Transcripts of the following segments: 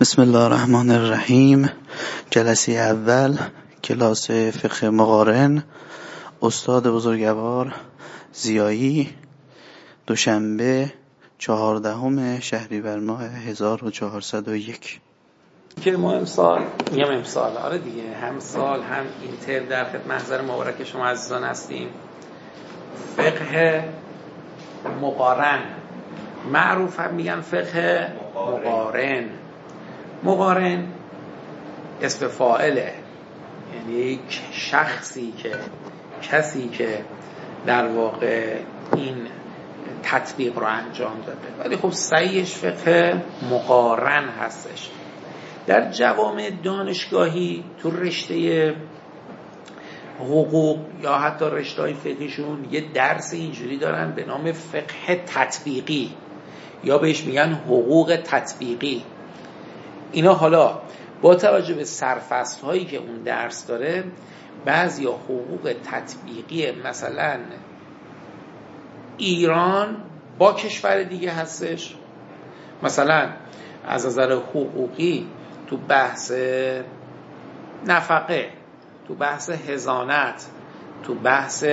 بسم الله الرحمن الرحیم جلسه اول کلاس فقه مقارن استاد بزرگوار زیایی دوشنبه چهاردهم شهریور ماه 1401 که ما امسال میگم امسال آره دیگه هم سال هم این ترم در خدمت محضر مبارک شما عزیزان هستیم. فقه مقارن. معروف هم میگن فقه مقارن. مقارن اسم فائله یعنی یک شخصی که کسی که در واقع این تطبیق رو انجام داده. ولی خب سعیش فقه مقارن هستش. در جوامع دانشگاهی تو رشته حقوق یا حتی رشته های فقهشون یه درس اینجوری دارن به نام فقه تطبیقی. یا بهش میگن حقوق تطبیقی. اینا حالا با توجه به سرفست هایی که اون درس داره بعضی حقوق تطبیقی مثلا ایران با کشور دیگه هستش. مثلا از نظر حقوقی تو بحث نفقه تو بحث هزانت تو بحث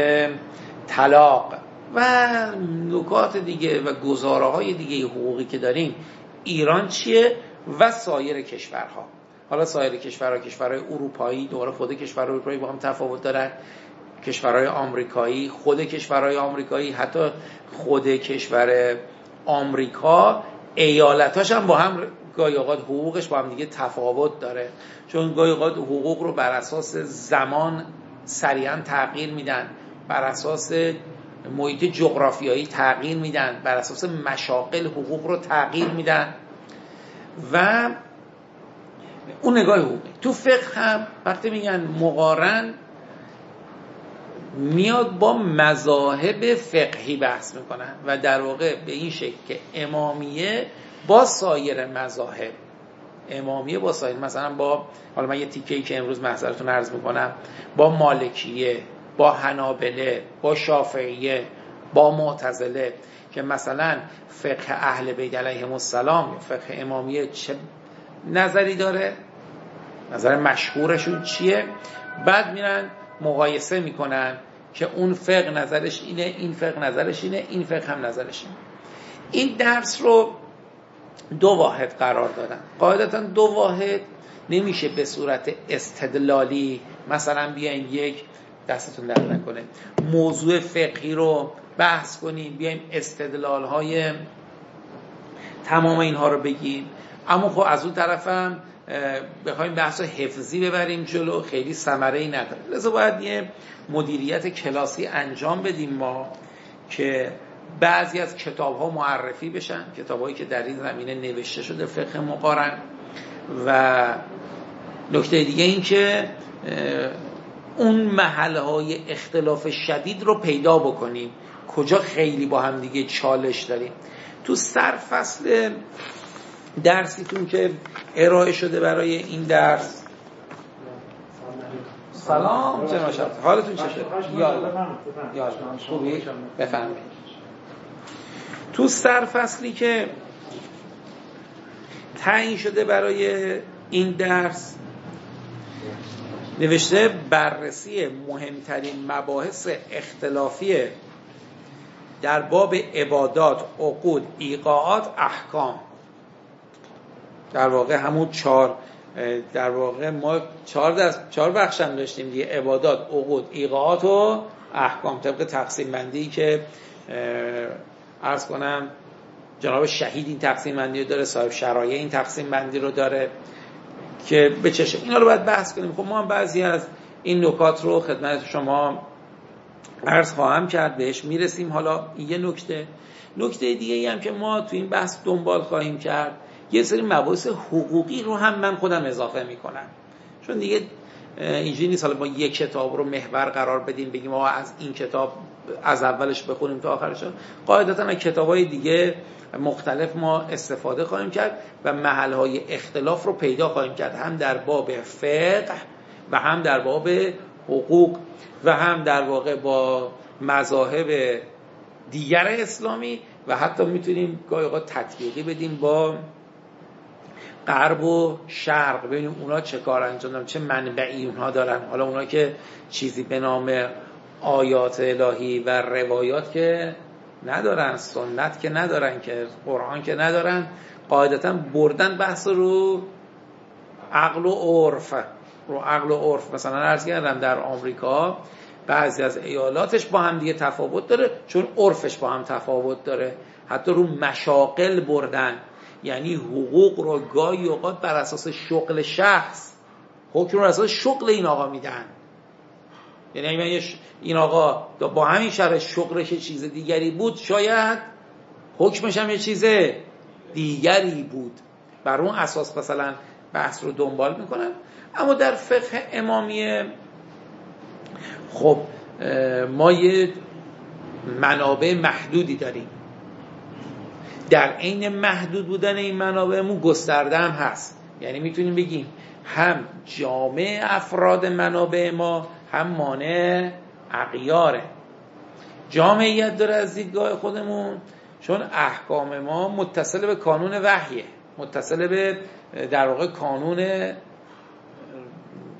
طلاق و نکات دیگه و گزاره های دیگه حقوقی که داریم ایران چیه؟ و سایر کشورها. حالا سایر کشورها کشورهای اروپایی دوباره خود کشورهای اروپایی با هم تفاوت دارن. کشورهای آمریکایی خود کشورهای آمریکایی حتی خود کشور آمریکا ایالتاش هم با هم گاهی حقوقش با هم دیگه تفاوت داره. چون گاهی حقوق رو بر اساس زمان سریعا تغییر میدن بر اساس محیط جغرافیایی تغییر میدن بر اساس مشاقل حقوق رو تغییر میدن. و اون نگاه حقوقی تو فقه هم وقتی میگن مقارن میاد با مذاهب فقهی بحث می‌کنن و در واقع به این شکل که امامیه با سایر مذاهب امامیه با سایر مثلا با حالا من یه تیکه ای که امروز محضرتون عرض می‌کنم با مالکیه با حنابله با شافعیه با معتزله. که مثلا فقه اهل بیت علیهم السلام یا فقه امامیه چه نظری داره؟ نظر مشهورشون چیه؟ بعد میرن مقایسه می‌کنن که اون فقه نظرش اینه این فقه نظرش اینه این فقه هم نظرش اینه. این درس رو دو واحد قرار دادن. قاعدتا دو واحد نمیشه به صورت استدلالی مثلا بیاین یک دستتون در نکنه. موضوع فقهی رو بحث کنیم. بیایم استدلال های تمام اینها رو بگیم. اما خب از اون طرفم بخوایم بحث حفظی ببریم جلو. خیلی ثمره ای نداره. لذا باید یه مدیریت کلاسی انجام بدیم ما که بعضی از کتاب ها معرفی بشن. کتاب هایی که در این زمینه نوشته شده فقه مقارن. و نکته دیگه این که اون محله های اختلاف شدید رو پیدا بکنیم. کجا خیلی با هم دیگه چالش داریم. تو سرفصل درسیتون که ارائه شده برای این درس. سلام جناب حالتون چطور یا خوبی؟ بفرمایید. تو سرفصلی که تعیین شده برای این درس نوشته بررسی مهمترین مباحث اختلافی در باب عبادات عقود ایقاعات احکام. در واقع همون چهار در واقع ما چهار دست چهار بخش هم داشتیم دیگه عبادات عقود ایقاعات و احکام. طبق تقسیم بندی که عرض کنم جناب شهید این تقسیم بندی رو داره صاحب شرایع این تقسیم بندی رو داره. که به چشه اینا رو باید بحث کنیم. خب ما هم بعضی از این نکات رو خدمت شما عرض خواهم کرد بهش می‌رسیم. حالا یه نکته. نکته دیگه هم که ما تو این بحث دنبال خواهیم کرد یه سری مباحث حقوقی رو هم من خودم اضافه می‌کنم. چون دیگه اینجوری نیست. حالا ما یک کتاب رو محور قرار بدیم بگیم ما از این کتاب از اولش بخونیم تا آخرش. قاعدتا از کتاب های دیگه مختلف ما استفاده خواهیم کرد و محل های اختلاف رو پیدا خواهیم کرد. هم در باب فقه و هم در باب حقوق و هم در واقع با مذاهب دیگر اسلامی و حتی می‌تونیم گاهی اوقات تطبیقی بدیم با غرب و شرق. ببینیم اونا چه کار انجام دارن چه منبعی اونها دارن. حالا اونا که چیزی به نام آیات الهی و روایات که ندارن سنت که ندارن که قرآن که ندارن قاعدتا بردن بحث رو عقل و عرف رو عقل و عرف. مثلا عرض کردم در آمریکا بعضی از ایالاتش با هم دیگه تفاوت داره چون عرفش با هم تفاوت داره. حتی رو مشاقل بردن. یعنی حقوق رو گاهی اوقات بر اساس شغل شخص حکم رو اساس شغل این آقا میدن. یعنی این آقا با همین شرط شغلش چیز دیگری بود شاید حکمش هم یه چیز دیگری بود. بر اون اساس مثلا بحث رو دنبال می‌کنن اما در فقه امامیه خب ما یه منابع محدودی داریم. در عین محدود بودن این منابعمون گسترده هم هست. یعنی می‌تونیم بگیم هم جامع افراد منابع ما هم مانع اقیاره جامعیت داره از دیدگاه خودمون چون احکام ما متصل به کانون وحیه متصل به در واقع کانون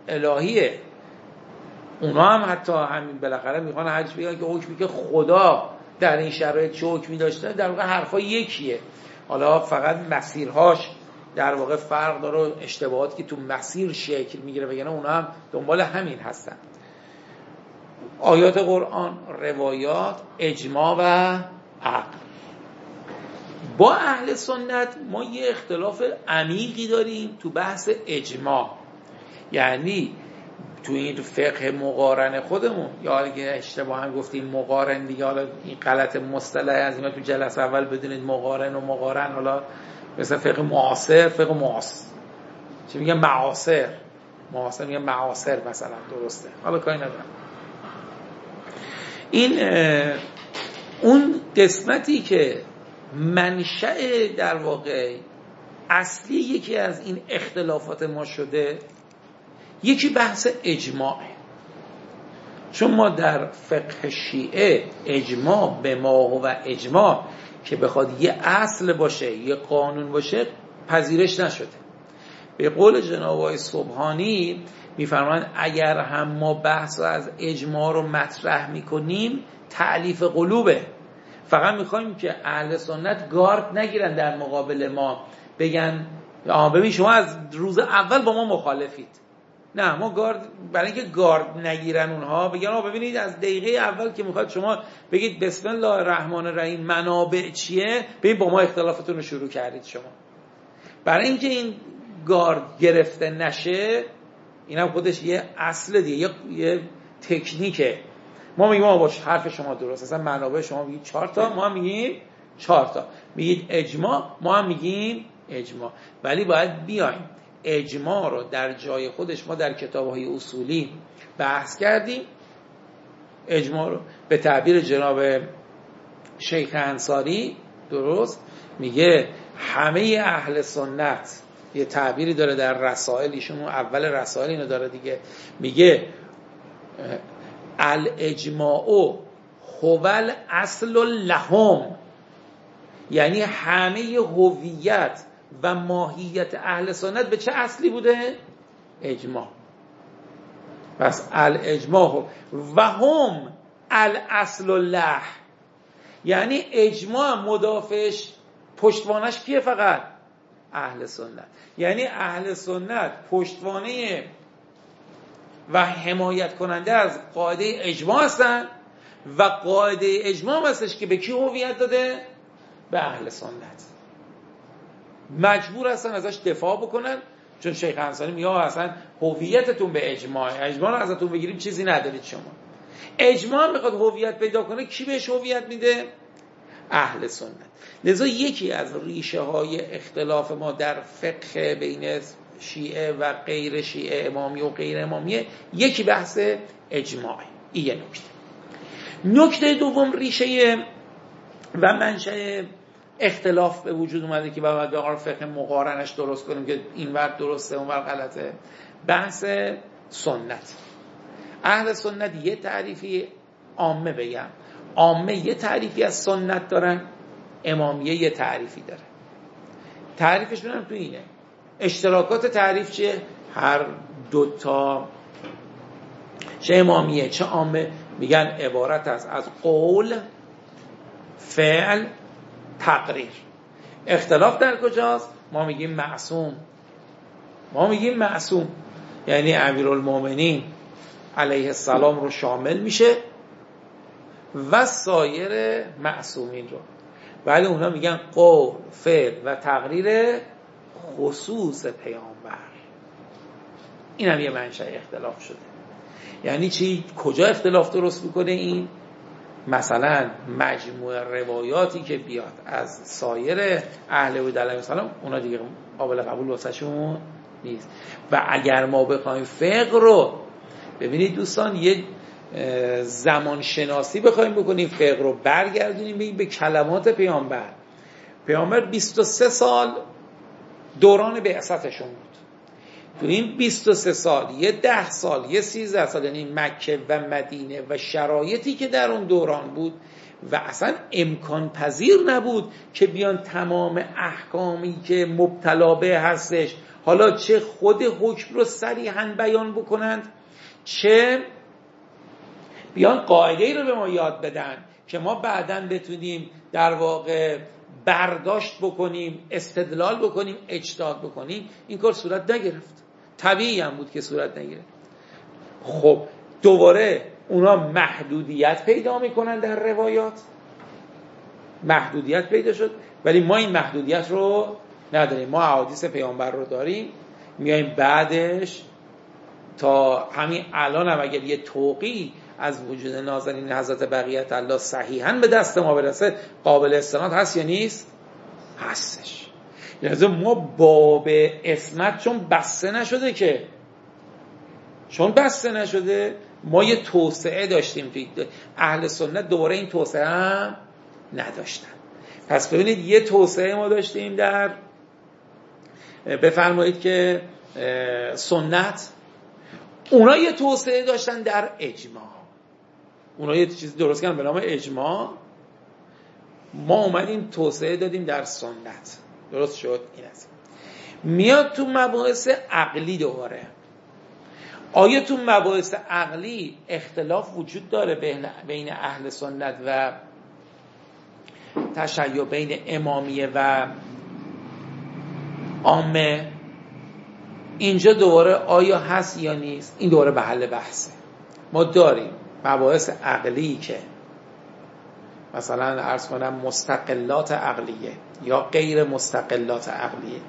الهیه. اونا هم حتی همین بالاخره می‌خوان حج بگن که حکمی که خدا در این شرایط چه حکمی داشته در واقع حرفا یکیه. حالا فقط مسیرهاش در واقع فرق داره اشتباهاتی که تو مسیر شکل می‌گیره. بگن اونا هم دنبال همین هستن. آیات قرآن روایات اجماع و عقل. با اهل سنت ما یه اختلاف عمیقی داریم تو بحث اجماع. یعنی تو این فقه مقارن خودمون یا اگه اشتباه هم گفتیم مقارن دیگه حالا این غلط مصطلح از این تو جلسه اول بدونید مقارن و مقارن حالا مثل فقه معاصر فقه معاصر چی میگن؟ معاصر. معاصر میگن معاصر مثلا درسته. حالا کاری ندارم. این اون قسمتی که منشأ در واقع اصلی یکی از این اختلافات ما شده یکی بحث اجماعه چون ما در فقه شیعه اجماع به ما و اجماع که بخواد یه اصل باشه یه قانون باشه پذیرش نشده. به قول جناب صبحانی میفرمایند اگر هم ما بحث از اجماع رو مطرح می‌کنیم تعلیف قلوبه. فقط می‌خوایم که اهل سنت گارد نگیرن در مقابل ما. بگن آه ببین شما از روز اول با ما مخالفید. نه ما گارد برای اینکه گارد نگیرن اونها بگن آه ببینید از دقیقه اول که می‌خواد شما بگید بسم الله الرحمن الرحیم منابع چیه ببین با ما اختلافتون رو شروع کردید شما. برای اینکه این گارد گرفته نشه این هم خودش یه اصل دیگه یه, یه تکنیکه. ما میگیم باش حرف شما درست اصلا منابع شما میگید چهار تا ما میگیم چهار تا. میگید اجماع ما هم میگیم اجماع. ولی باید بیایم. اجماع رو در جای خودش ما در کتاب های اصولی بحث کردیم. اجماع رو به تعبیر جناب شیخ انصاری درست میگه همه اهل سنت یه تعبیری داره در رسائل ایشون اول رسائل اینو داره دیگه میگه الاجماع هول اصل لهم یعنی همه هویت و ماهیت اهل سنت به چه اصلی بوده؟ اجماع. پس الاجماع و هم الاصل له یعنی اجماع مدافش پشتوانش کیه فقط؟ اهل سنت. یعنی اهل سنت پشتوانه و حمایت کننده از قاعده اجماع هستن و قاعده اجماع هستش که به کی هویت داده؟ به اهل سنت. مجبور هستن ازش دفاع بکنن چون شیخ انصاری میگه اصلا هویتتون به اجماع اجماع رو ازتون بگیریم چیزی ندارید شما. اجماع می‌خواد هویت پیدا کنه کی بهش هویت میده؟ اهل سنت. لذا یکی از ریشه های اختلاف ما در فقه بین شیعه و غیر شیعه امامی و غیر امامیه یکی بحث اجماع. یه نکته. نکته دوم ریشه و منشأ اختلاف به وجود اومده که باید به فقه مقارنش درست کنیم که این ور درسته اون ور غلطه. بحث سنت. اهل سنت یه تعریفی عامه بگم. عامه یه تعریفی از سنت دارن امامیه یه تعریفی داره. تعریفش بینم تو اینه. اشتراکات تعریف چیه؟ هر دوتا چه امامیه چه عامه. میگن عبارت است از قول فعل تقریر. اختلاف در کجاست؟ ما میگیم معصوم. ما میگیم معصوم. یعنی امیرالمومنین علیه السلام رو شامل میشه و سایر معصومین رو. ولی اونا میگن قول فعل و تقریر خصوص پیامبر. این هم یه منشأ اختلاف شده. یعنی چی؟ کجا اختلاف درست می‌کنه این؟ مثلا مجموع روایاتی که بیاد از سایر اهل بیت علیهم السلام اونا دیگه قابل قبول واسهشون نیست. و اگر ما بخوایم فقه رو ببینید دوستان یه زمان شناسی بخوایم بکنیم فقه رو برگردونیم به کلمات پیامبر. پیامبر 23 سال دوران بعثتشون بود. تو این 23 سال یه ده سال یه 13 سال یعنی مکه و مدینه و شرایطی که در اون دوران بود و اصلا امکان پذیر نبود که بیان تمام احکامی که مبتلا به هستش. حالا چه خود حکم رو صریحا بیان بکنند چه بیان قاعده ای رو به ما یاد بدن که ما بعدا بتونیم در واقع برداشت بکنیم استدلال بکنیم اجتهاد بکنیم. این کار صورت نگرفت. طبیعی هم بود که صورت نگرفت. خب دوباره اونا محدودیت پیدا می‌کنن در روایات. محدودیت پیدا شد ولی ما این محدودیت رو نداریم. ما احادیث پیامبر رو داریم میایم بعدش تا همین الان هم اگر یه توقی از وجود نازنین حضرت بقیت الله صحیحا به دست ما برسه قابل استناد هست یا نیست؟ هستش. لازم ما باب اسمت چون بسته نشده که. چون بسته نشده ما یه توسعه داشتیم اهل سنت دوباره این توسعه هم نداشتن. پس ببینید یه توسعه ما داشتیم در بفرمایید که سنت. اونا یه توسعه داشتن در اجماع. اونا یه چیزی درست کردن به نام اجماع. ما اومدیم توسعه دادیم در سنت. درست شد؟ این است. میاد تو مباحث عقلی دوباره. آیا تو مباحث عقلی اختلاف وجود داره بین اهل سنت و تشیع بین امامیه و عامه؟ اینجا دوباره آیا هست یا نیست؟ این دوباره به حل بحثه. ما داریم مباحث عقلی که مثلا ارز کنم مستقلات عقلیه یا غیر مستقلات عقلیه.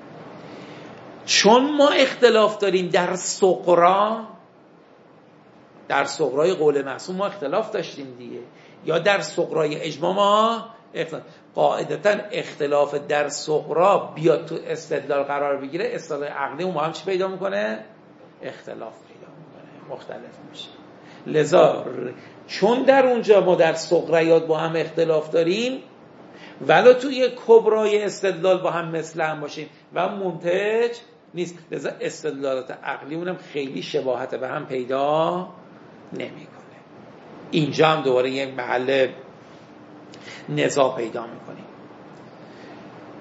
چون ما اختلاف داریم در سقرا در سقرای قول معصوم ما اختلاف داشتیم دیگه. یا در سقرای اجماع ما قاعدتا اختلاف در سقرا بیاد تو استدلال قرار بگیره استدلال عقلی اون هم چی پیدا می‌کنه؟ اختلاف پیدا می‌کنه مختلف میشه. لذا چون در اونجا ما در سقریات با هم اختلاف داریم ولی توی کبرای استدلال با هم مثل هم باشیم. و منتج نیست. لذا استدلالات عقلی اونم خیلی شباهت به هم پیدا نمی‌کنه. اینجا هم دوباره یک محل نزا پیدا می‌کنیم.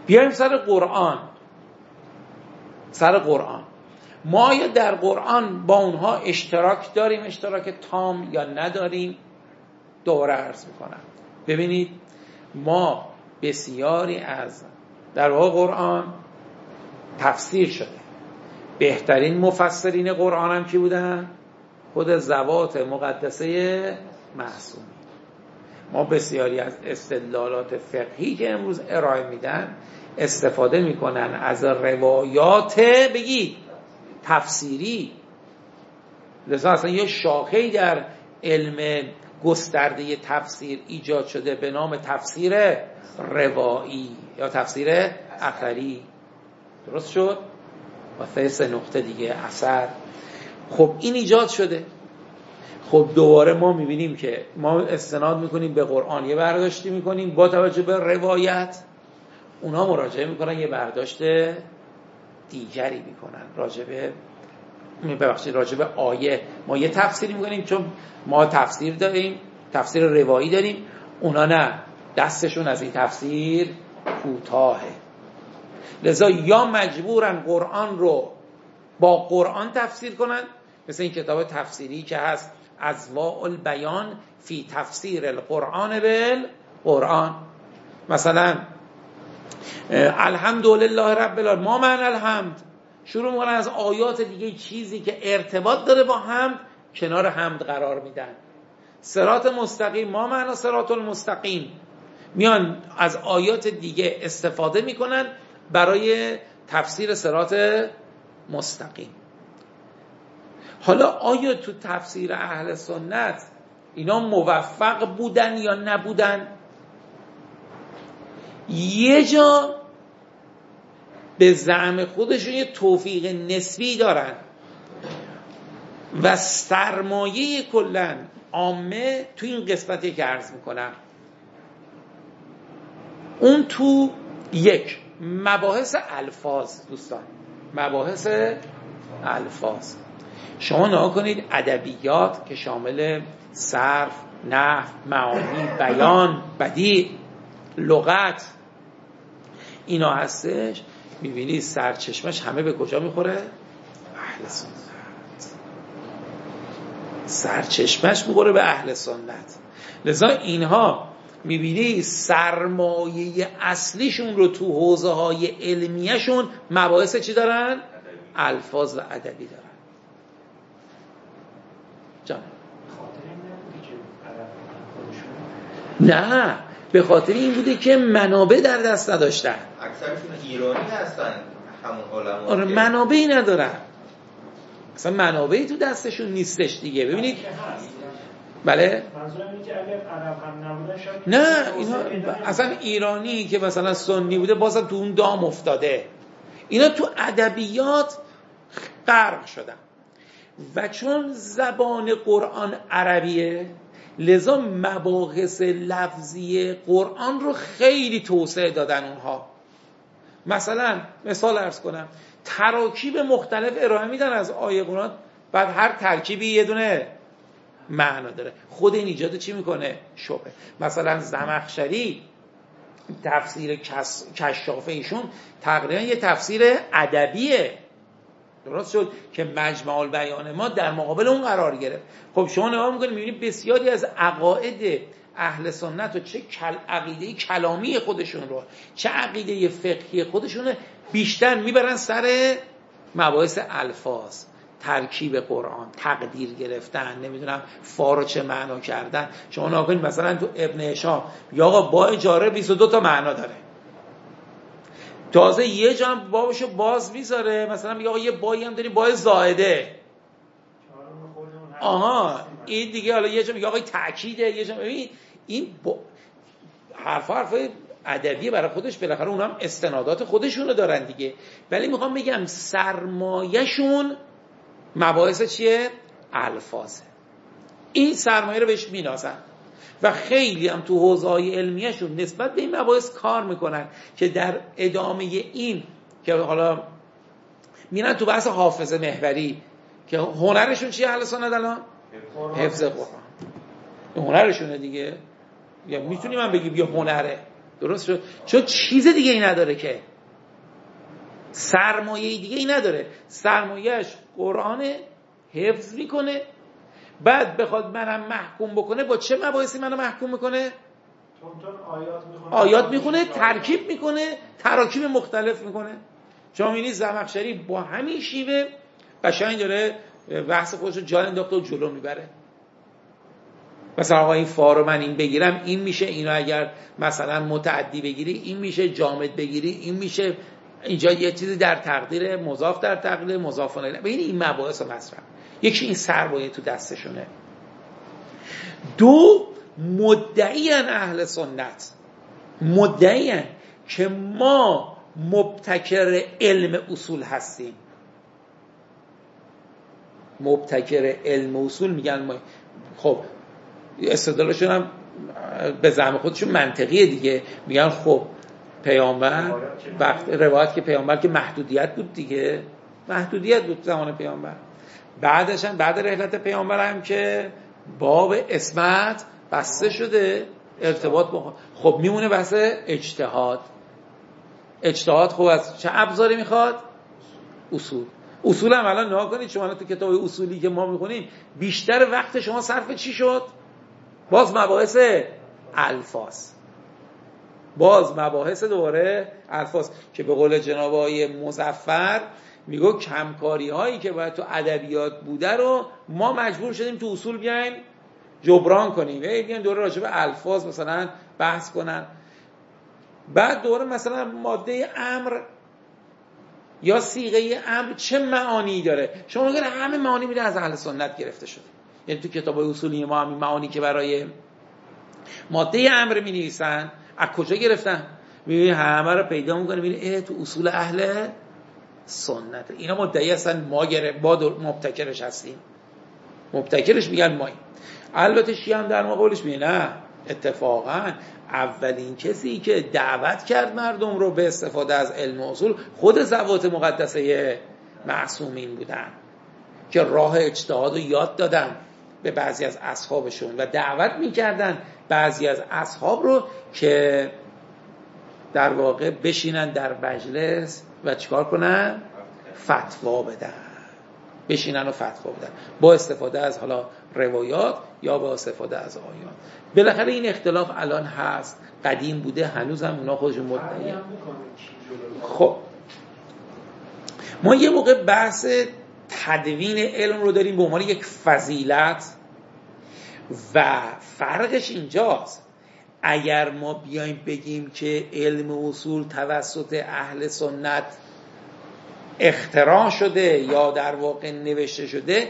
بیایم سر قرآن. سر قرآن. ما یا در قرآن با اونها اشتراک داریم اشتراک تام یا نداریم دوباره عرض می‌کنم. ببینید ما بسیاری از در واقع قرآن تفسیر شده. بهترین مفسرین قرآن هم کی بودن؟ خود زوات مقدسه معصومی ما بسیاری از استدلالات فقهی که امروز ارائه میدن استفاده می‌کنن از روایات بگی تفسیری. لذا اصلا یه شاخه در علم گسترده تفسیر ایجاد شده به نام تفسیر روایی یا تفسیر اثری. درست شد؟ و سه نقطه دیگه اثر. خب این ایجاد شده. خب دوباره ما می‌بینیم که ما استناد می‌کنیم به قرآن یه برداشتی می‌کنیم با توجه به روایت. اونا مراجعه می‌کنن یه برداشت دیگری می‌کنن. راجبه ببخشید راجبه آیه. ما یه تفسیری می‌کنیم چون ما تفسیر داریم تفسیر روایی داریم. اونا نه دستشون از این تفسیر کوتاهه. لذا یا مجبورن قرآن رو با قرآن تفسیر کنن مثل این کتاب تفسیری که هست ازواع البیان فی تفسیر القرآن بالقرآن. مثلا الحمدلله رب العالمین. ما من الحمد؟ شروع می‌کنن از آیات دیگه چیزی که ارتباط داره با حمد کنار حمد قرار میدن. سرات مستقیم ما معنا سرات المستقیم. میان از آیات دیگه استفاده می‌کنن برای تفسیر سرات مستقیم. حالا آیا تو تفسیر اهل سنت اینا موفق بودن یا نبودن؟ یه جا به زعم خودشون یه توفیق نسبی دارن. و سرمایه کلا عامه تو این قسمتی که عرض می‌کنم. اون تو یک مباحث الفاظ دوستان. مباحث الفاظ. شما نها کنید ادبیات که شامل صرف نحو معانی بیان بدی لغت. اینا هستش. می‌بینی سرچشمش همه به کجا می‌خوره؟ اهل سنت. سرچشمش می‌خوره به اهل سنت. لذا اینها می‌بینی سرمایه اصلیشون رو تو حوزه های علمیشون مباحث چی دارن؟ الفاظ و ادبی دارن. جان. نه. به خاطر این بوده که منابع در دست نداشتن. اکثرشون ایرانی هستن همون آره منابعی ندارن. اصلا منابعی تو دستشون نیستش دیگه. ببینید. بله. نه اینا اصلا ایرانی که مثلا سنی بوده بازم تو اون دام افتاده. اینا تو ادبیات غرق شدن. و چون زبان قرآن عربیه لذا مباحث لفظی قرآن رو خیلی توسعه دادن اونها. مثلا مثال ارز کنم تراکیب مختلف ارائه میدن از آیه قرآن بعد هر ترکیبی یه دونه معنا داره. خود این ایجاد چی می‌کنه؟ شبه مثلا زمخشری تفسیر کشافه ایشون تقریبا یه تفسیر ادبیه. درست شد که مجمع البیان ما در مقابل اون قرار گرفت. خب شما نگاه می‌کنید می‌بینید بسیاری از عقاید اهل سنت و چه کل عقیده کلامی خودشون رو چه عقیده فقهی خودشون بیشتر می‌برن سر مباحث الفاظ ترکیب قرآن تقدیر گرفتن نمی‌دونم فارو چه معنا کردن. شما نگاه مثلا تو ابن هشام یا آقا با اجاره 22 تا معنا داره. تازه یه جا هم بابشو باز می‌ذاره. مثلا میگه آقا یه بایی هم داریم بای زائده. آها این دیگه حالا یه جا میگه آقا تاکیده یه جا ببین این با... حرف حرف ادبی برای خودش بالاخره اونم استنادات خودشونو دارن دیگه. ولی می‌خوام بگم سرمایهشون مباحث چیه؟ الفاظه. این سرمایه رو بهش مینازن. و خیلی هم تو حوزه های علمیشون نسبت به این مباحث کار می‌کنن که در ادامه این که حالا میرن تو بحث حافظ محوری که هنرشون چیه اهل سنت الان؟ حفظ قرآن. هنرشونه دیگه. یا می‌تونی من بگیم یا هنره. درست شد؟ چون چیز دیگه ای نداره که. سرمایه دیگه ای نداره. سرمایهش قرآن حفظ می‌کنه. بعد بخواد منم محکوم بکنه با چه مباحثی منو محکوم می‌کنه؟ آیات می‌خونه. ترکیب می‌کنه تراکیب مختلف می‌کنه. شما می‌بینید زمخشری با همین شیوه قشنگ داره بحث خودش رو جان انداخته و جلو می‌بره. مثلا آقا این فا رو من این بگیرم این میشه اینو اگر مثلا متعدی بگیری این میشه جامد بگیری این میشه اینجا یه چیزی در تقدیر مضاف در تقدیر مضاف الیه ببین این مباحث و مصرف یکی این سرمایه تو دستشونه. دو مدعی اهل سنت. مدعی که ما مبتکر علم اصول هستیم. مبتکر علم اصول میگن ما. خب استدلالشون هم به زعم خودشون منطقیه دیگه. میگن خب پیامبر وقت روایت که پیامبر که محدودیت بود دیگه. محدودیت بود زمان پیامبر. بعدش هم بعد رحلت پیامبر هم که باب اسمت بسته شده ارتباط با خب میمونه بحث اجتهاد. اجتهاد خوب است چه ابزاری می‌خواد؟ اصول. اصول هم الان نها کنید شما تو کتاب اصولی که ما می‌خونیم بیشتر وقت شما صرف چی شد؟ باز مباحث الفاظ. باز مباحث دوباره الفاظ که به قول جناب آقای مزفر میگو کمکاری هایی که باید تو ادبیات بوده رو ما مجبور شدیم تو اصول بیایم جبران کنیم. بیایم دوره راجع به الفاظ مثلا بحث کنن. بعد دوره مثلا ماده امر یا سیغه امر چه معانی داره؟ شما اگر همه معانی میده از اهل سنت گرفته شده. یعنی تو کتاب اصولی ما همین معانی که برای ماده امر می نویسن از کجا گرفتن؟ می‌بینی همه رو پیدا می‌کنه. می‌بینی تو اصول اهل سنت. اینا مدعی هستن ما گره ما مبتکرش هستیم. مبتکرش میگن ما البته شیعه هم در مقابلش میگه نه. اتفاقا اولین کسی که دعوت کرد مردم رو به استفاده از علم و اصول خود زوات مقدسه معصومین بودن. که راه اجتهاد رو یاد دادن به بعضی از اصحابشون. و دعوت می‌کردن بعضی از اصحاب رو که در واقع بشینن در مجلس و چیکار کنن؟ فتوا بدن. بشینن و فتوا بدن. با استفاده از حالا روایات یا با استفاده از آیات. بالاخره این اختلاف الان هست. قدیم بوده. هنوز هم اونا خودشون مدعی خب. ما یه موقع بحث تدوین علم رو داریم به عنوان یک فضیلت و فرقش اینجاست. اگر ما بیایم بگیم که علم اصول توسط اهل سنت اختراع شده یا در واقع نوشته شده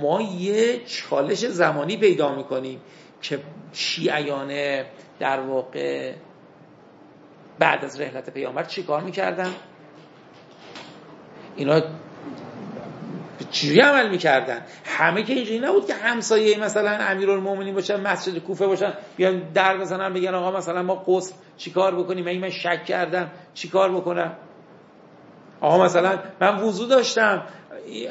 ما یه چالش زمانی پیدا می‌کنیم که شیعیان در واقع بعد از رحلت پیامبر چی کار می‌کردن؟ اینا چجوری عمل می‌کردن؟ همه که اینجوری نبود که همسایه مثلا امیرالمومنین باشن مسجد کوفه باشن بیان در بزنن بگن آقا مثلا ما قصد چیکار بکنیم؟ من شک کردم. چیکار بکنم؟ آقا مثلا من وضو داشتم.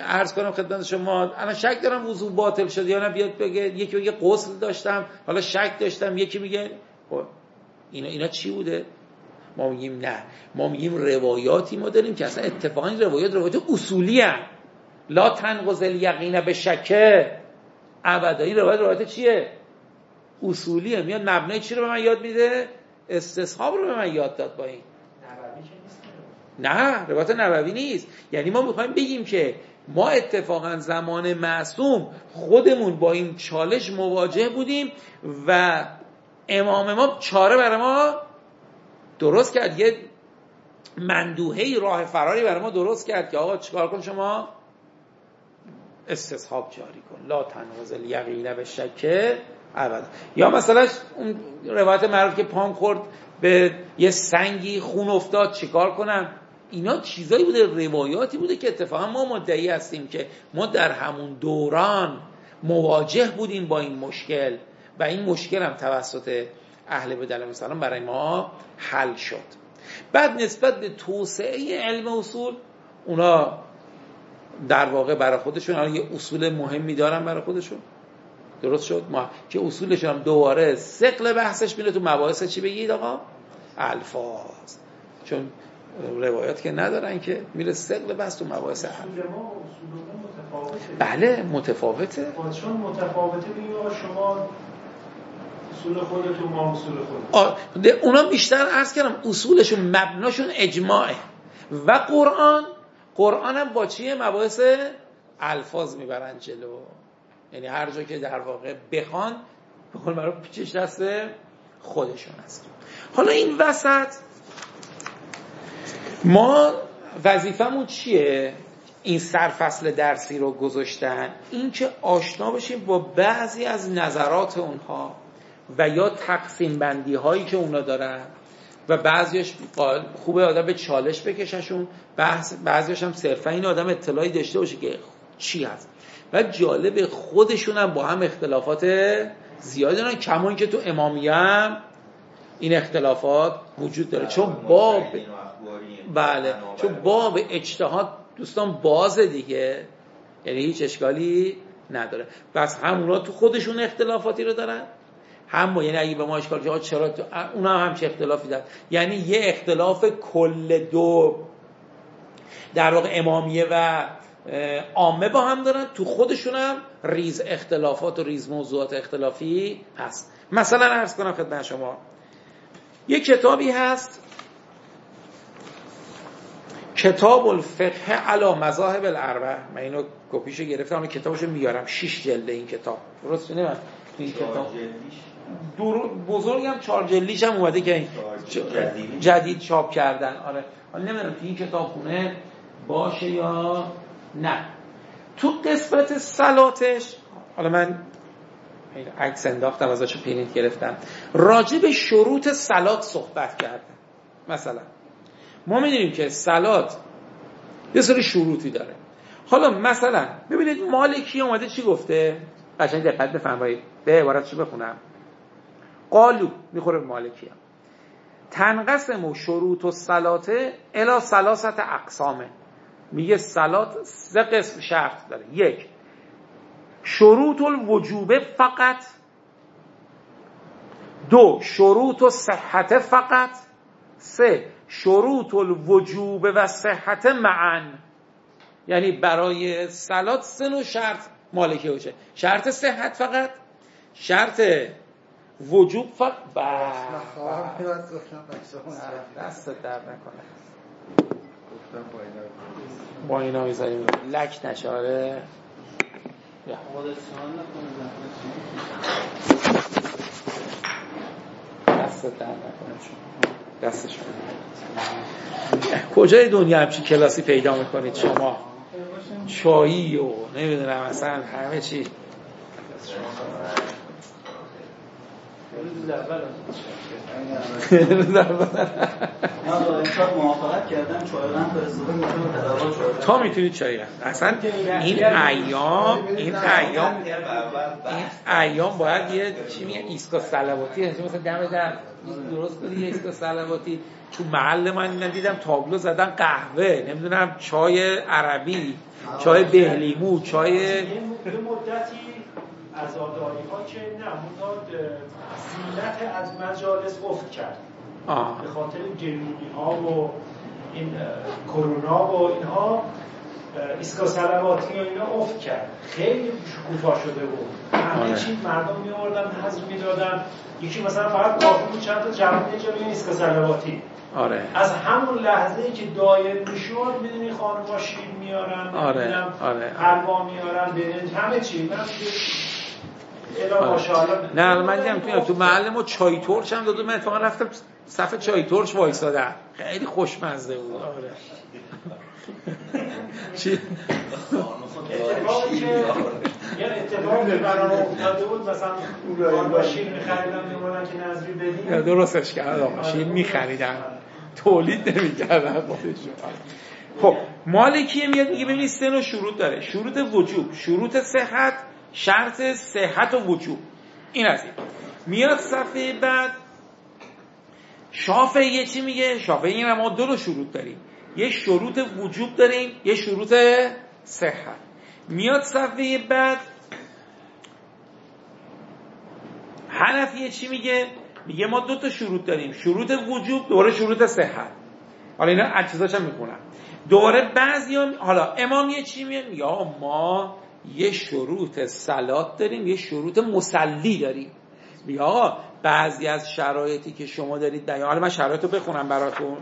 عرض کنم خدمت شما انا شک دارم وضو باطل شد یا نه؟ بیاد بگه یکی بگه قصد داشتم حالا شک داشتم یکی میگه خب اینا اینا چی بوده؟ ما میگیم نه. ما میگیم روایاتی ما داریم که اصلا اتفاقا روایات روایات اصولی هم. لا تنقض الیقین به شکه ابدا این روایت روایت چیه؟ اصولیه میاد مبنای چی رو به من یاد میده؟ استصحاب رو به من یاد داد با این. نه روایت نبوی نیست. یعنی ما می‌خوایم بگیم که ما اتفاقا زمان معصوم خودمون با این چالش مواجه بودیم و امام ما چاره برای ما درست کرد. یه مندوهی راه فراری برای ما درست کرد که آقا چیکار کن شما؟ استصحاب جاری کن. لا تنوز الیقین به شکه ابدا. یا مثلا اون روایت معروف که پام خورد به یه سنگی خون افتاد چیکار کنم اینا چیزایی بوده روایاتی بوده که اتفاقا ما مدعی هستیم که ما در همون دوران مواجه بودیم با این مشکل و این مشکل هم توسط اهل علیهم السلام برای ما حل شد. بعد نسبت به توسعه علم اصول اونا در واقع برای خودشون. الان یه اصول مهمی دارن برای خودشون. درست شد؟ ما که اصولشون هم دوباره سقل بحثش میره تو مباحث چی بگید آقا؟ الفاظ. چون روایات که ندارن که میره سقل بحث تو مباحث بله متفاوته. چون متفاوته شما اصول خودتون ما اصول خودتون اونا بیشتر عرض کردم اصولشون مبناشون اجماعه. و قرآن قرآن هم با چیه مباحث الفاظ می‌برن جلو؟ یعنی هر جا که در واقع بخوان به قول معروف پیچش دست خودشون هست حالا این وسط ما وظیفمون چیه؟ این سرفصل درسی رو گذاشتن. اینکه آشنا بشیم با بعضی از نظرات اونها و یا تقسیم بندی هایی که اونا دارن. و بعضیش خوبه آدم به چالش بکششون. بعضیش هم صرفا این آدم اطلاعی داشته باشه که چی هست. و جالب خودشون هم با هم اختلافات زیادی دارن. کمان که تو امامیه هم این اختلافات وجود داره. چون باب بله چون باب اجتهاد دوستان باز دیگه. یعنی هیچ اشکالی نداره. بس همونا تو خودشون اختلافاتی رو دارن. هم یعنی اگه به ما اشکال که چرا اونا هم چه اختلافی داد یعنی یه اختلاف کل دو در واقع امامیه و عامه با هم دارن. تو خودشون هم ریز اختلافات و ریز موضوعات اختلافی هست. مثلا ارز کنم خدمت شما. یه کتابی هست. کتاب الفقه علا مذاهب الاربع من اینو کپیشو گرفتم و کتابشو میارم. شش جلده این کتاب. درست نه من این کتاب. دور بزرگم چهار جلیش هم اومده که جدید چاپ کردن. آره. حالا نمی‌دونم تو این کتاب خونه باشه یا نه. تو قسمت سلاتش حالا من عکس انداختم ازش پرینت گرفتم. راجع به شروط سلات صحبت کردم. مثلا. ما می‌دونیم که سلات یه سری شروطی داره. حالا مثلا ببینید مالکی اومده چی گفته؟ قشنگ دقت بفرمایید. به عبارت چی بخونم. قالو می‌خوره مالکی هم. تنقسم و شروط و سلاته الا سلاست اقسامه. میگه سلات سه قسم شرط داره. یک شروط الوجوبه فقط. دو شروط و صحت فقط. سه شروط الوجوب و صحت معن. یعنی برای سلات سه نوع شرط مالکی باشه. شرط صحت فقط. شرط وجوب فقط. دست در نکنه با اینا می‌ذاریم. لک نشاره دست در نکنه دستش کجای دنیا همچین کلاسی پیدا می‌کنید شما؟ چایی و نمی‌دونم اصلا همه چی. تا می‌تونید چایی اصلا این ایام این ایام این ایام باید یه چی میگه ایسکا سلواتی. مثلا دم در درست کنی یه ایسکا سلواتی. تو محل من ندیدم تابلو زدن قهوه. نمی‌دونم چای عربی چای بهلیمو چای یه مدتی عزاداری ها که نه مداد زینت از مجالس افت کرد. به خاطر گلونی ها و این کرونا و اینها. ایسکا سلواتی و اینا افت کرد. خیلی شکوفا شده بود. همه آره. چی مردم می آوردن حضر می دادن یکی مثلا فقط کافی بود چند تا جا ایسکا سلواتی. آره. از همون لحظه ای که دایر می‌شد می‌دونی خانم شیر میارن آره، آره. حلوا میارن برنج همه چی. من آره. نه من دیدم تو تو محل ما چای ترش هم داد و من اتفاقا رفتم صف چای ترش وایسادم خیلی خوشمزه بود. آره. چی؟ اتفاقی که یه اتفاقی برام افتاده بود مثلا شیر میخریدم میمونن که نظری بدیم درستش کرد آقا شیر میخریدن. تولید نمی‌کردن خودشون. خب مالکی میاد؟ میگه ببینید سه نوع شروط داره. شروط وجوب شروط صحت شرط صحت و وجوب این از این. میاد صفحه بعد. شافعیه چی میگه؟ شافعیه ما دو نوع شروط داریم. یه شروط وجوب داریم یه شروط صحت. میاد صفحه بعد حنفیه چی میگه؟ میگه ما دو تا شروط داریم. شروط وجوب دوره شروط صحت. حالا اینا اجزاش هم می‌کنم دوره بعضی هم... حالا امامیه چی میگه؟ آقا ما یه شروط سلات داریم یه شروط مسلی داریم. میگه آقا بعضی از شرایطی که شما دارید بیان حالا من شرایط رو بخونم براتون.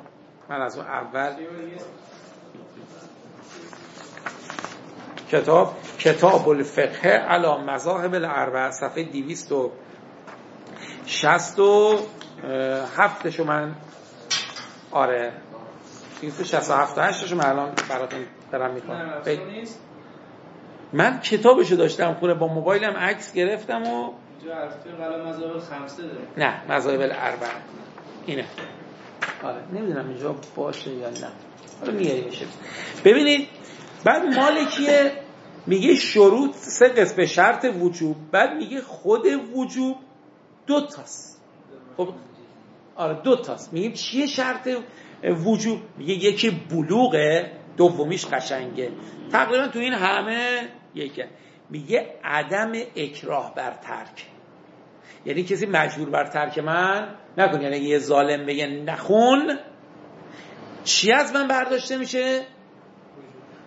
من از اون اول کتاب کتاب الفقه علا مذاهب الاربع صفحه 267 شو من آره 267 8 شو من الان براتون دارم می‌کنم من کتابشو داشتم خونه با موبایلم عکس گرفتم و اینجا حرفی قلم مذاهب خمسه داره. نه مذاهب الاربع اینه. آره نمی‌دونم اینجا باشه یا نه. حالا میاریمش ببینید بعد مالکیه میگه شروط سه قسم شرط وجوب بعد میگه خود وجوب دو تاست. خب آره دو تاست. میگه چیه شرط وجوب؟ میگه یکی بلوغه دومیش قشنگه. تقریبا تو این همه یکی میگه عدم اکراه بر ترک. یعنی کسی مجبور بر ترک من نکن یعنی یه ظالم بگه نخون چی از من برداشته میشه؟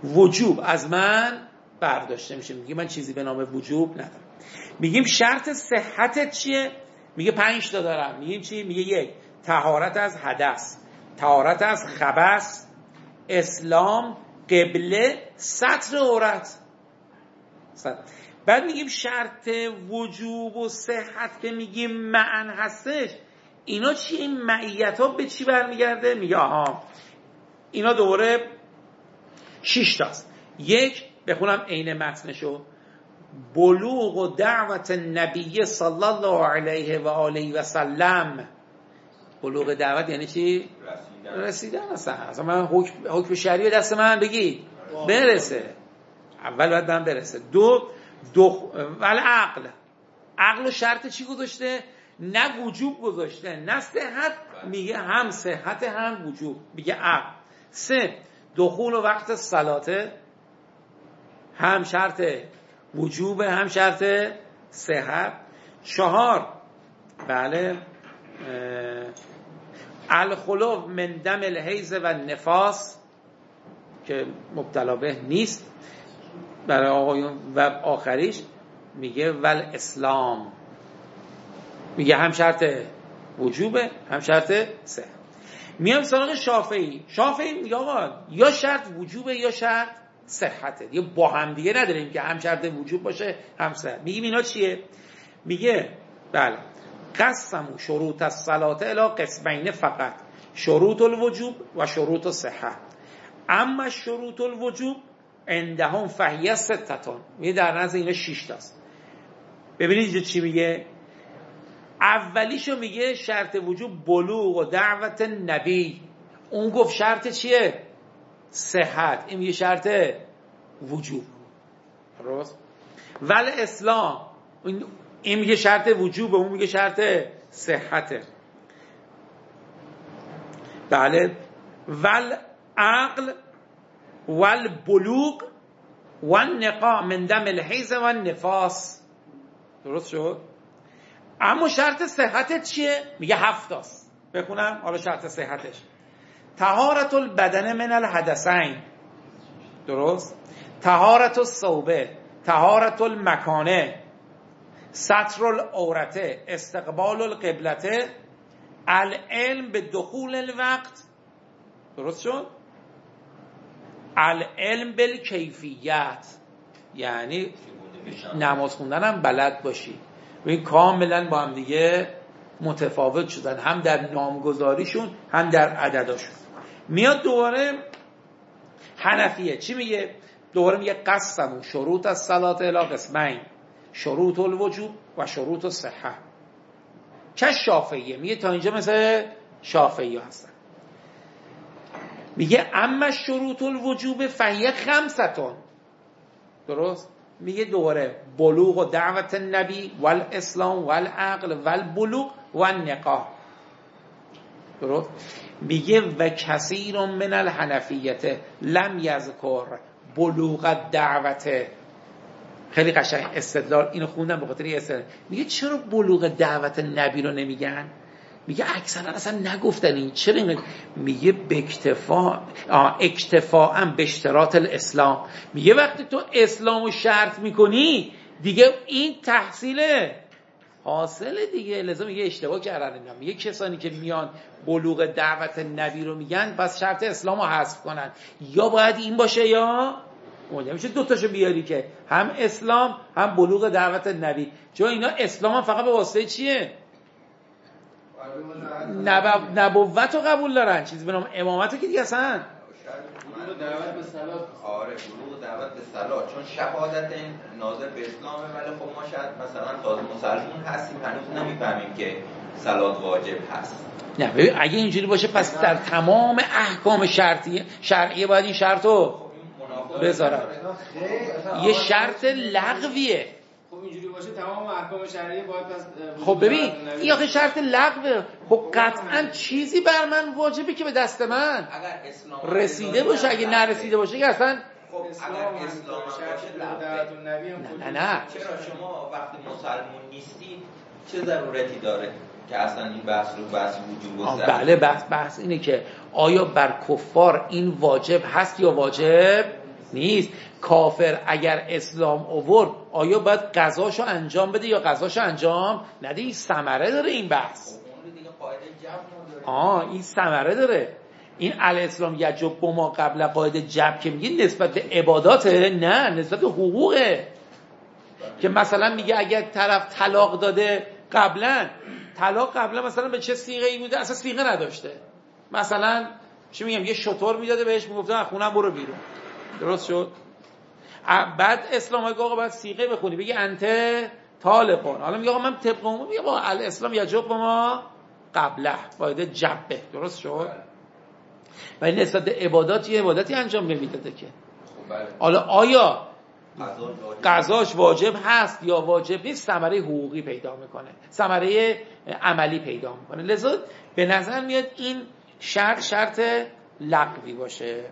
وجوب. از من برداشته میشه. میگه من چیزی به نام وجوب ندارم. میگیم شرط صحتت چیه؟ میگه پنج تا دارم. میگیم چی؟ میگه یک. تهارت از حدث. تهارت از خبث. اسلام قبله سطر عورت. سطر. بعد میگیم شرط وجوب و صحت که میگیم معن هستش. اینا چی؟ این معیت ها به چی برمیگرده؟ میگه آها اینا دوباره شش تاست. یک بخونم عین متنشو. بلوغ و دعوت نبی صلی الله علیه و آله و سلم. بلوغ دعوت یعنی چی؟ رسیدن. رسیدن اصلا. اصلا من حکم, حکم شریع دست من بگید برسه. اول باید من برسه. دو دو ول عقل عقل و شرط چی گذاشته؟ نه وجوب گذاشته نه صحت میگه هم صحت هم وجوب. میگه عقل. سه دخول و وقت صلاته. هم شرط وجوب هم شرط صحت. چهار بله اه، الخلو من دم الحیز و نفاس که مبتلا به نیست. برای آقایون و آخریش میگه ول اسلام. میگه هم شرط وجوبه هم شرط سه. میام سراغ شافعی. شافعی میگه آقا یا شرط وجوبه یا شرط صحته. دیگه با هم دیگه نداریم که هم شرط وجوب باشه هم صحت میگیم اینا چیه؟ میگه بله. قسمو شروط الصلاه الی قسمین فقط. شروط الوجوب و شروط الصحه اما شروط الوجوب عندهم فهیه ستتون. میگه در نزد اینا 6 تاست. ببینید چی میگه؟ اولیشو میگه شرط وجوب بلوغ و دعوت نبی. اون گفت شرط چیه؟ صحت. این میگه شرط وجوب درست؟ ول اسلام این- این میگه شرط وجوب اون میگه شرط صحته بله. ول عقل ول بلوغ و نقا من دم الحیز و نفاس. درست شد؟ اما شرط صحتت چیه؟ میگه هفتاست بخونم حالا شرط صحتش. تهارت البدن من الحدثین. درست؟ تهارت الصوبه تهارت المکانه سطر العورته استقبال القبلته العلم به دخول الوقت. درست شد؟ العلم بالکیفیت. یعنی نماز خوندن هم بلد باشی. این کاملا با هم دیگه متفاوت شدن هم در نامگذاریشون هم در عدداشون. میاد دوباره حنفیه. چی میگه؟ دوباره میگه قسمو شروط از صلات الی قسمین شروط الوجوب و شروط الصحه. چه شافعیه؟ میگه تا اینجا مثل شافعی هستن. میگه اما شروط الوجوب فهیه خمستون. درست؟ میگه دوباره بلوغ و دعوت نبی والاسلام والعقل والبلوغ والنقاه درست؟ میگه و کثیر من الحنفیت لم یذکر بلوغ دعوت خیلی قشنگ استدلال اینو خوندم به خاطر میگه چرا بلوغ دعوت نبی رو نمیگن؟ میگه اکثرا اصلا نگفتن این چرا این میگه به اکتفا آه، اکتفاء به اشتراط الاسلام. میگه وقتی تو اسلام رو شرط می‌کنی دیگه این تحصیل حاصل دیگه. لذا میگه اشتباه کردن اینا. میگه کسانی که میان بلوغ دعوت نبی رو میگن پس شرط اسلام رو حذف کنن. یا باید این باشه یا اون. میشه دو تاشو بیاری که. هم اسلام هم بلوغ دعوت نبی. چون اینا اسلام هم فقط به واسطه چیه؟ نب... نبوت رو قبول دارن. چیزی به نام امامت رو که دیگه اصلا بلوغ دعوت به صلات آره بلوغ دعوت به چون شهادت این ناظر به اسلامه ولی خب ما شاید مثلا تازه مسلمون هستیم هنوز نمی‌فهمیم که صلات واجب هست. نه ببین اگه اینجوری باشه پس در تمام احکام شرطی شرعیه باید این شرط رو خب بذارم. یه شرط لغویه. باشه تمام احکام شرعی باید پس خب ببین. این آخه شرط لغوه خب قطعا چیزی بر من واجبه که به دست من. اگر اسلام رسیده باشه اگه نرسیده باشه که اصلا خب اگر اسلام باشه نه نه نه. چرا شما وقتی مسلمون نیستید چه ضرورتی داره که اصلا این بحث رو بحث وجود بله بحث بحث اینه که آیا بر کفار این واجب هست یا واجب؟ نیست. کافر اگر اسلام اوورد آیا باید قضاشو انجام بده یا قضاشو انجام نده؟ این ثمره داره این بحث. آه این ثمره داره. این الاسلام یجب ما قبل قاعده جب که میگه نسبت به عباداته. نه نسبت به حقوقه. که مثلا میگه اگر طرف طلاق داده قبلا طلاق قبلا مثلا به چه سیغه ای بوده اصلا سیغه نداشته. مثلا چی میگم؟ یه شطور می‌داده بهش می‌گفته خونم برو بیرون. درست شد؟ بعد اسلام های آقا باید سیغه بخونی بگی انت طالقون. حالا میگه آقا من طبق عموم میگه با الاسلام یجب ما قبله باید جبه. درست شد؟ ولی نسبت به عبادات یه عبادتی انجام نمی‌داده که. خب، بله. حالا آیا قضاش واجب هست یا واجب نیست؟ ثمره حقوقی پیدا می‌کنه. ثمره عملی پیدا می‌کنه. لذا به نظر میاد این شرط شرط لغوی باشه.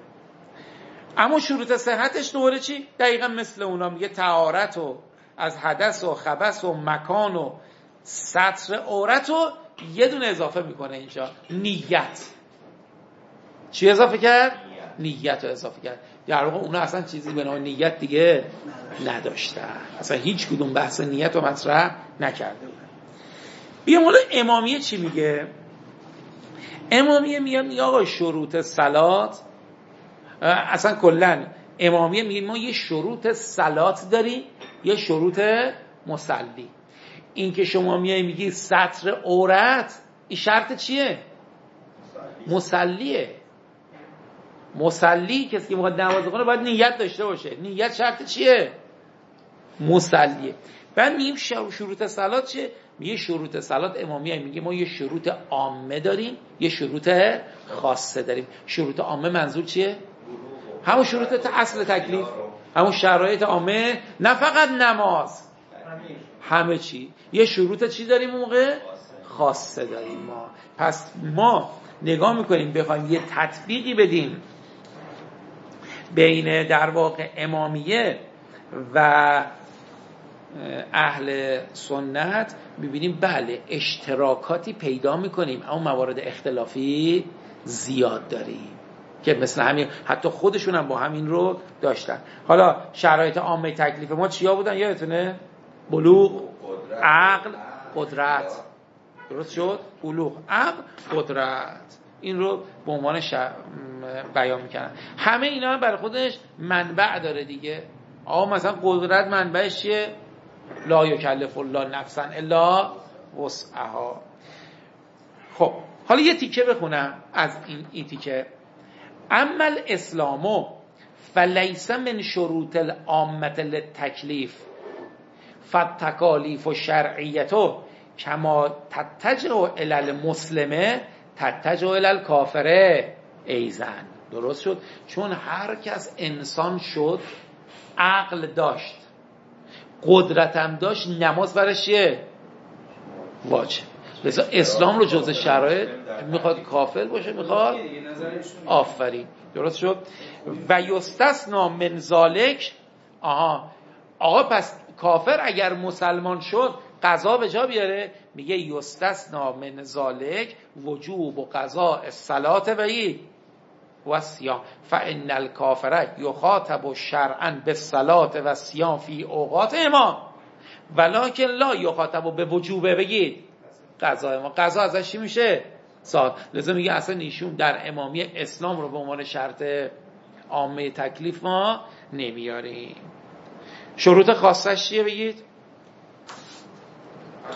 اما شروط صحتش دوره چی؟ دقیقا مثل اونا میگه تعارت و از حدث و خبس و مکان و سطر عورت رو یه دونه اضافه می‌کنه اینجا. نیت. چی اضافه کرد؟ نیت رو اضافه کرد. در واقع اونا اصلا چیزی به نام نیت دیگه نداشتن. اصلا هیچ کدوم بحث نیت رو مطرح نکرده بودن. بیام حالا امامیه چی میگه؟ امامیه میگه آقا شروط سلات اصلا کلا. امامیه میگه ما یه شروط سلات داریم یه شروط مسلی. این که شما میای میگی سطر عورت این شرط چیه؟ مسلیه. مسلی کسی که می‌خواد نماز کنه باید نیت داشته باشه. نیت شرط چیه؟ مسلیه. بعد میگیم شروط سلات چیه؟ میگه شروط سلات امامیه میگه ما یه شروط عامه داریم یه شروط خاصه داریم. شروط عامه منظور چیه؟ همون شروط اصل تکلیف همون شرایط عامه نه فقط نماز. همه چی. یه شروط چی داریم موقع؟ خاصه داریم ما. پس ما نگاه می‌کنیم بخوایم یه تطبیقی بدیم بین در واقع امامیه و اهل سنت می‌بینیم بله اشتراکاتی پیدا می‌کنیم اما موارد اختلافی زیاد داریم. که مثل همین حتی خودشون هم با همین رو داشتن. حالا شرایط عامه تکلیف ما چیا بودن یادتونه؟ بلوغ عقل قدرت. درست شد؟ بلوغ عقل قدرت. این رو به عنوان بیان می‌کنن. همه اینا هم برای خودش منبع داره دیگه. آقا مثلا قدرت منبعش چیه؟ لا یکلف الله نفسا الا وسعها. خب حالا یه تیکه بخونم از این, این تیکه. عمل اسلامو فلیس من شروط العامت للتکلیف فتکالیف و شرعیتو کما تتجه الال مسلمه تتجه الال کافره ایزن درست شد؟ چون هر کس انسان شد عقل داشت قدرتم داشت نماز برش واجب. لذا اسلام رو جز شرایط می‌خواد کافر باشه می‌خواد آفرین. درست شد؟ و یستثنا من ذالک آها. آقا پس کافر اگر مسلمان شد قضا به جا بیاره. میگه یستثنا من ذالک وجوب و قضا الصلات و و سیام فان الکافر یخاطب شرعا بالصلاه و سیام فی اوقات امام. ولکن لا یخاطب به وجوبه. بگید. قضا ما قضا ازش چی میشه؟ سال لذا میگه اصلا ایشون در امامی اسلام رو به عنوان شرط عامه تکلیف ما نمیاریم. شروط خاصش چیه بگید؟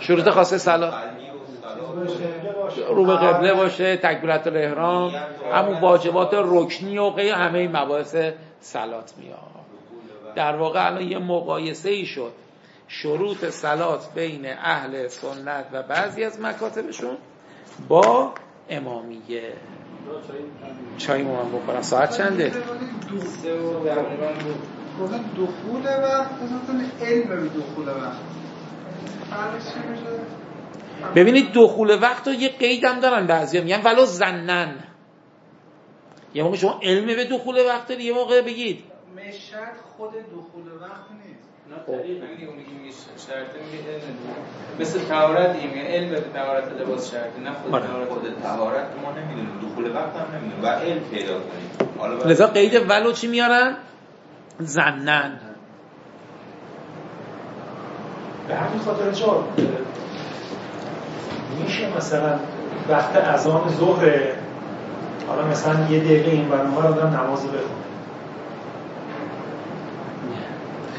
شروط خاصه سلام رو به قبله باشه تکبیرت الاحرام همون واجبات رکنی و غیر همه این مباحث سلات میاد. در واقع الان یه مقایسه ای شد. شروط سلات بین اهل سنت و بعضی از مکاتبشون با امامیه. چای من بخورم ساعت چنده؟ دخول وقت علم دخول وقت ببینید دخول وقت رو یه قیدم دارن بعضی میگن ولو زنن. یه موقع شما علم به دخول وقت داری یه موقع بگید. مشت خود دخول وقت نیست. علم. دیگه. مثل دیگه میگه علم به طهارت لباس شرطه نه خود. طهارت خود تهارت ما نمی‌دونیم. دخول وقت هم نمی‌دونیم. و علم پیدا کنیم. لذا قید ولو چی میارن؟ زنن. به همین خاطر چون میشه مثلا وقت اذان ظهر حالا مثلا یه دقیقه این برنامه آدم نماز رو بخونه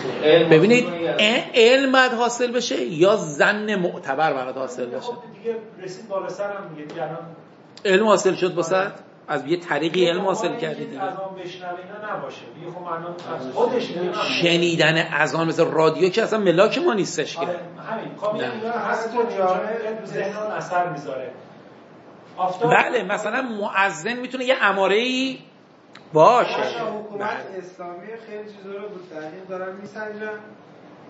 علم ببینید از- علم باید حاصل بشه یا زن معتبر باید حاصل بشه؟ خب دیگه رسید بالا دیگه الان علم حاصل شد واسه از یه طریقی علم حاصل کردی دیگه. اذان بشنوه اینا نباشه. خب از خودش شنیدن اذان مثل رادیو که اصلا ملاک ما نیستش که. آره، همین. خب هست تو جامعه ذهن اون اثر می‌ذاره. بله مثلا معزن می‌تونه یه اماره ای باشه. باشه حکومت اسلامی خیلی چیزا رو بود تحقیق دارن میسنجن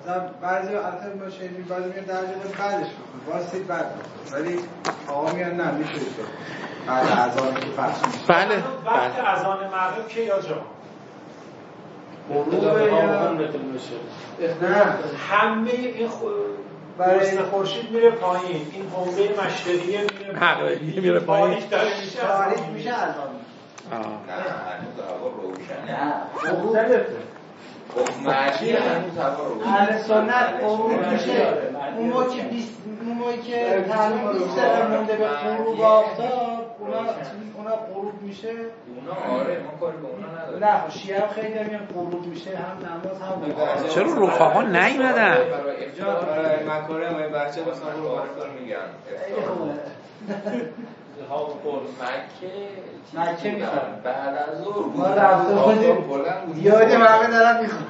مثلا بعضی البته ما شنیدیم بعضی میگن درجه باید بعدش بکن واسه بعد. ولی آقا میگن نه میشه که بعد از آن که پخش میشه. بله. وقت بله. اذان مغرب که یا جا همه این خو... برای- خورشید میره پایین. این حومه مشرقیه میره حقیقی پایین. میره پایین. داره میشه. الان هنوز هوا روشنه مختلفه خب معنی هنوز هوا روشنه اهل سنت غروب میشه اون موقع که بیست اون موقع که تقریبا 20 دقیقه مونده به غروب آفتاب اونا اونا غروب میشه اونا آره ما کاری به اونا نداریم نه خب شیعه هم خیلی هم غروب میشه هم نماز هم. چرا رفقا نیومدن برای برای مکاره ما بچه بسن رو میگن. ها مکه مکه می‌خوام. بعد از ظهر بود ما رفته بودیم. یادم همه دارن می‌خوام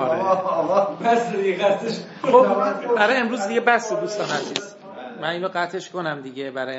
آره. آقا آقا بس دیگه قصدش خب برای امروز دیگه بس دوستان عزیز من اینو قطعش کنم دیگه برای